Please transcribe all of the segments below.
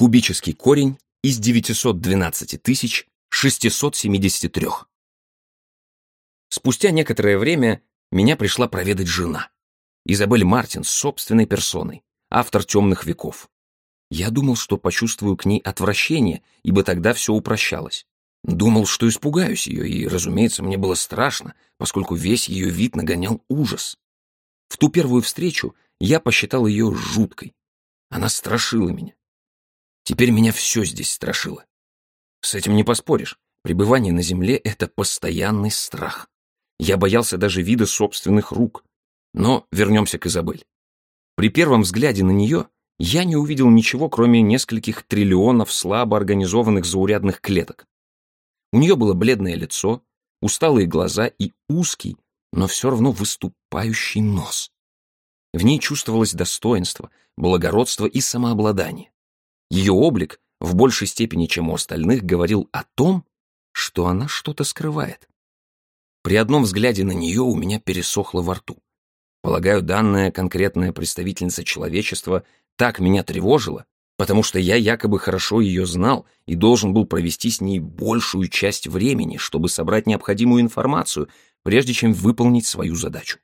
Кубический корень из 912 673. Спустя некоторое время меня пришла проведать жена. Изабель Мартин с собственной персоной, автор «Темных веков». Я думал, что почувствую к ней отвращение, ибо тогда все упрощалось. Думал, что испугаюсь ее, и, разумеется, мне было страшно, поскольку весь ее вид нагонял ужас. В ту первую встречу я посчитал ее жуткой. Она страшила меня. Теперь меня все здесь страшило. С этим не поспоришь. Пребывание на земле — это постоянный страх. Я боялся даже вида собственных рук. Но вернемся к Изабель. При первом взгляде на нее я не увидел ничего, кроме нескольких триллионов слабо организованных заурядных клеток. У нее было бледное лицо, усталые глаза и узкий, но все равно выступающий нос. В ней чувствовалось достоинство, благородство и самообладание. Ее облик в большей степени, чем у остальных, говорил о том, что она что-то скрывает. При одном взгляде на нее у меня пересохло во рту. Полагаю, данная конкретная представительница человечества так меня тревожила, потому что я якобы хорошо ее знал и должен был провести с ней большую часть времени, чтобы собрать необходимую информацию, прежде чем выполнить свою задачу.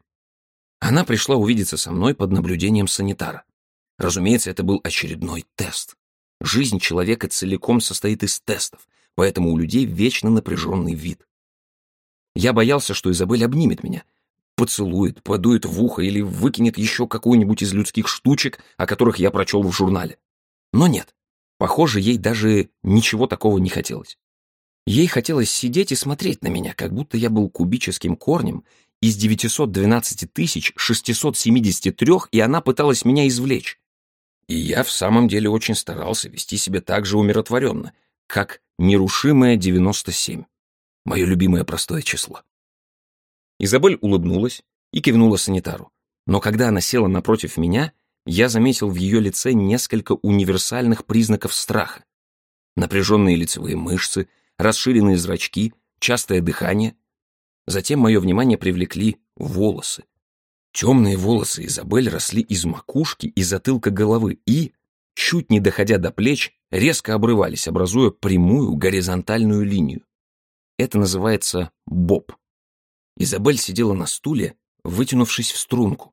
Она пришла увидеться со мной под наблюдением санитара. Разумеется, это был очередной тест. Жизнь человека целиком состоит из тестов, поэтому у людей вечно напряженный вид. Я боялся, что Изабель обнимет меня, поцелует, подует в ухо или выкинет еще какую-нибудь из людских штучек, о которых я прочел в журнале. Но нет, похоже, ей даже ничего такого не хотелось. Ей хотелось сидеть и смотреть на меня, как будто я был кубическим корнем из 912 673, и она пыталась меня извлечь. И я в самом деле очень старался вести себя так же умиротворенно, как нерушимое 97. Мое любимое простое число. Изабель улыбнулась и кивнула санитару. Но когда она села напротив меня, я заметил в ее лице несколько универсальных признаков страха. Напряженные лицевые мышцы, расширенные зрачки, частое дыхание. Затем мое внимание привлекли волосы, Темные волосы Изабель росли из макушки и затылка головы и, чуть не доходя до плеч, резко обрывались, образуя прямую горизонтальную линию. Это называется боб. Изабель сидела на стуле, вытянувшись в струнку.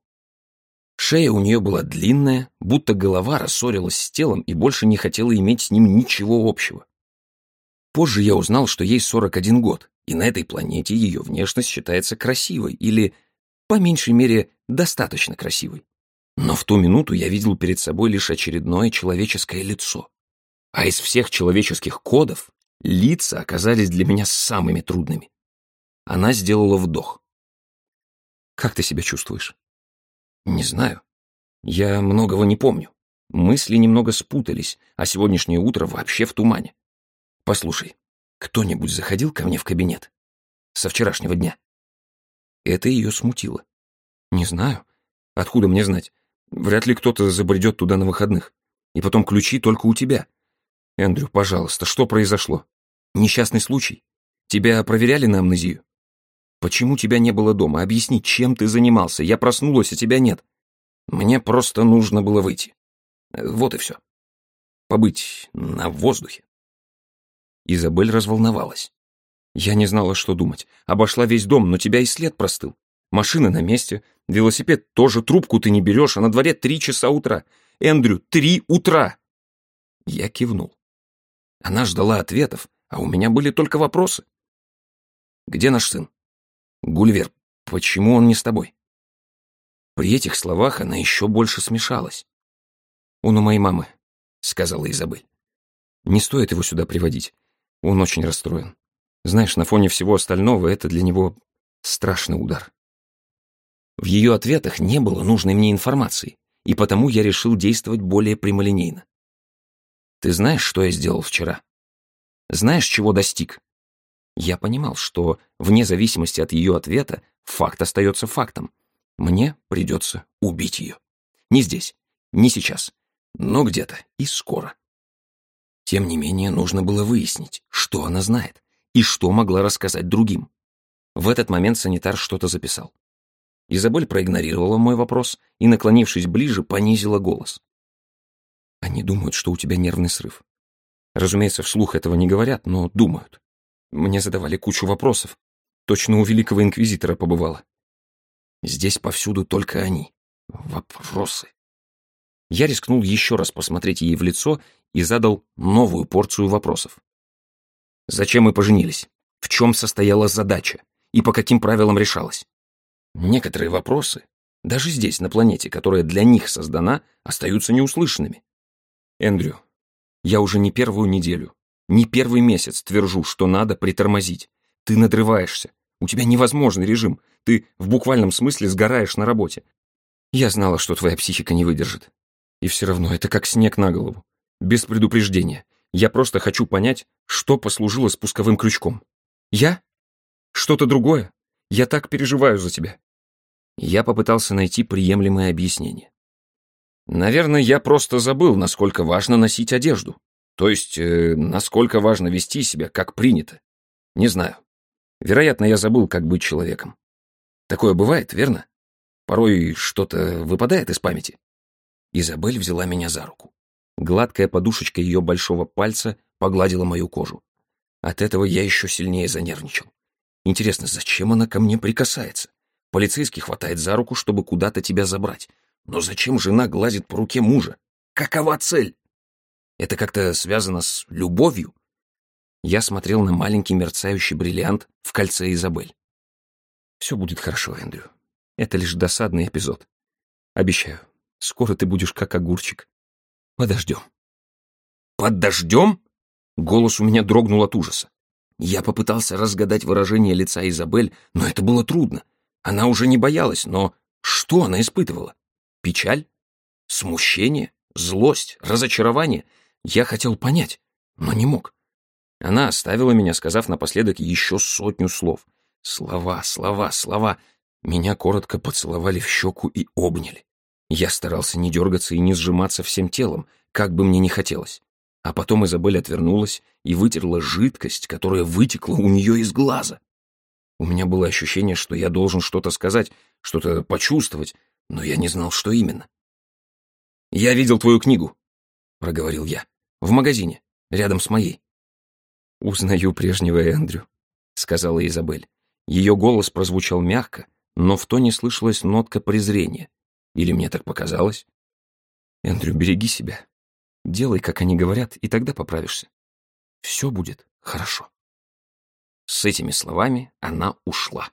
Шея у нее была длинная, будто голова рассорилась с телом и больше не хотела иметь с ним ничего общего. Позже я узнал, что ей 41 год, и на этой планете ее внешность считается красивой или по меньшей мере, достаточно красивой. Но в ту минуту я видел перед собой лишь очередное человеческое лицо. А из всех человеческих кодов лица оказались для меня самыми трудными. Она сделала вдох. «Как ты себя чувствуешь?» «Не знаю. Я многого не помню. Мысли немного спутались, а сегодняшнее утро вообще в тумане. Послушай, кто-нибудь заходил ко мне в кабинет? Со вчерашнего дня?» Это ее смутило. «Не знаю. Откуда мне знать? Вряд ли кто-то забредет туда на выходных. И потом ключи только у тебя. Эндрю, пожалуйста, что произошло? Несчастный случай? Тебя проверяли на амнезию? Почему тебя не было дома? Объясни, чем ты занимался? Я проснулась, а тебя нет. Мне просто нужно было выйти. Вот и все. Побыть на воздухе». Изабель разволновалась. Я не знала, что думать. Обошла весь дом, но тебя и след простыл. Машина на месте, велосипед тоже, трубку ты не берешь, а на дворе три часа утра. Эндрю, три утра!» Я кивнул. Она ждала ответов, а у меня были только вопросы. «Где наш сын?» «Гульвер, почему он не с тобой?» При этих словах она еще больше смешалась. «Он у моей мамы», — сказала Изабель. «Не стоит его сюда приводить. Он очень расстроен. Знаешь, на фоне всего остального это для него страшный удар. В ее ответах не было нужной мне информации, и потому я решил действовать более прямолинейно. Ты знаешь, что я сделал вчера? Знаешь, чего достиг? Я понимал, что, вне зависимости от ее ответа, факт остается фактом. Мне придется убить ее. Не здесь, не сейчас, но где-то и скоро. Тем не менее, нужно было выяснить, что она знает и что могла рассказать другим. В этот момент санитар что-то записал. Изабель проигнорировала мой вопрос и, наклонившись ближе, понизила голос. Они думают, что у тебя нервный срыв. Разумеется, вслух этого не говорят, но думают. Мне задавали кучу вопросов. Точно у великого инквизитора побывала. Здесь повсюду только они. Вопросы. Я рискнул еще раз посмотреть ей в лицо и задал новую порцию вопросов. Зачем мы поженились? В чем состояла задача? И по каким правилам решалась? Некоторые вопросы, даже здесь, на планете, которая для них создана, остаются неуслышанными. Эндрю, я уже не первую неделю, не первый месяц твержу, что надо притормозить. Ты надрываешься. У тебя невозможный режим. Ты в буквальном смысле сгораешь на работе. Я знала, что твоя психика не выдержит. И все равно это как снег на голову. Без предупреждения. Я просто хочу понять, что послужило спусковым крючком. Я? Что-то другое? Я так переживаю за тебя. Я попытался найти приемлемое объяснение. Наверное, я просто забыл, насколько важно носить одежду. То есть, э, насколько важно вести себя, как принято. Не знаю. Вероятно, я забыл, как быть человеком. Такое бывает, верно? Порой что-то выпадает из памяти. Изабель взяла меня за руку. Гладкая подушечка ее большого пальца погладила мою кожу. От этого я еще сильнее занервничал. Интересно, зачем она ко мне прикасается? Полицейский хватает за руку, чтобы куда-то тебя забрать. Но зачем жена гладит по руке мужа? Какова цель? Это как-то связано с любовью? Я смотрел на маленький мерцающий бриллиант в кольце Изабель. Все будет хорошо, Эндрю. Это лишь досадный эпизод. Обещаю, скоро ты будешь как огурчик. Подождем. Подождем? Голос у меня дрогнул от ужаса. Я попытался разгадать выражение лица Изабель, но это было трудно. Она уже не боялась, но что она испытывала? Печаль? Смущение? Злость? Разочарование? Я хотел понять, но не мог. Она оставила меня, сказав напоследок еще сотню слов. Слова, слова, слова. Меня коротко поцеловали в щеку и обняли. Я старался не дергаться и не сжиматься всем телом, как бы мне ни хотелось. А потом Изабель отвернулась и вытерла жидкость, которая вытекла у нее из глаза. У меня было ощущение, что я должен что-то сказать, что-то почувствовать, но я не знал, что именно. «Я видел твою книгу», — проговорил я, — «в магазине, рядом с моей». «Узнаю прежнего Эндрю», — сказала Изабель. Ее голос прозвучал мягко, но в тоне слышалась нотка презрения. Или мне так показалось? «Эндрю, береги себя. Делай, как они говорят, и тогда поправишься. Все будет хорошо». С этими словами она ушла.